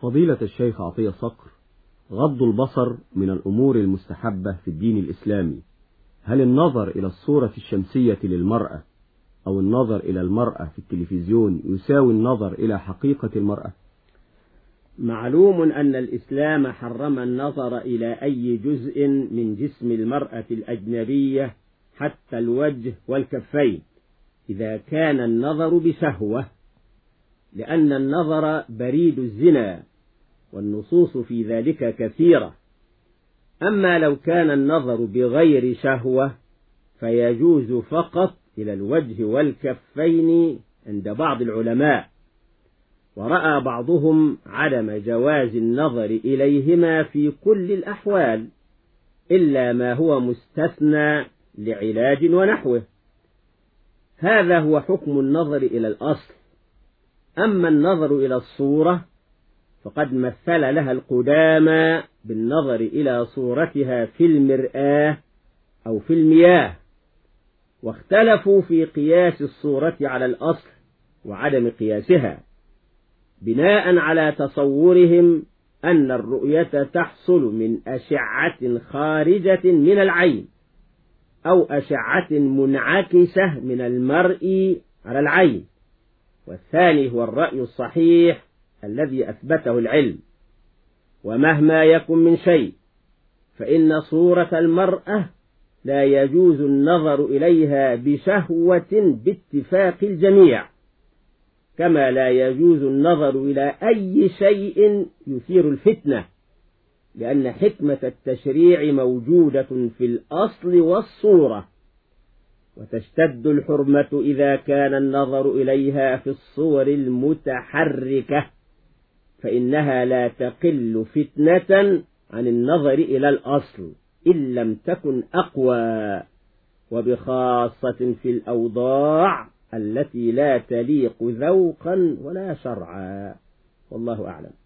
فضيلة الشيخ عطية صقر غض البصر من الأمور المستحبة في الدين الإسلامي هل النظر إلى الصورة الشمسية للمرأة أو النظر إلى المرأة في التلفزيون يساوي النظر إلى حقيقة المرأة؟ معلوم أن الإسلام حرم النظر إلى أي جزء من جسم المرأة الأجنبية حتى الوجه والكفين إذا كان النظر بشهوة. لأن النظر بريد الزنا والنصوص في ذلك كثيرة. أما لو كان النظر بغير شهوة فيجوز فقط إلى الوجه والكفين عند بعض العلماء. ورأى بعضهم عدم جواز النظر إليهما في كل الأحوال إلا ما هو مستثنى لعلاج ونحوه. هذا هو حكم النظر إلى الأصل. أما النظر إلى الصورة فقد مثل لها القدامى بالنظر إلى صورتها في المرآة أو في المياه واختلفوا في قياس الصورة على الأصل وعدم قياسها بناء على تصورهم أن الرؤية تحصل من أشعة خارجة من العين أو أشعة منعكسة من المرء على العين. والثاني هو الرأي الصحيح الذي أثبته العلم. ومهما يكن من شيء فإن صورة المرأة لا يجوز النظر إليها بشهوة باتفاق الجميع كما لا يجوز النظر إلى أي شيء يثير الفتنة لأن حكمة التشريع موجودة في الأصل والصورة. وتشتد الحرمة إذا كان النظر إليها في الصور المتحركة فإنها لا تقل فتنة عن النظر إلى الأصل إن لم تكن أقوى. وبخاصة في الأوضاع التي لا تليق ذوقا ولا شرعا. والله أعلم.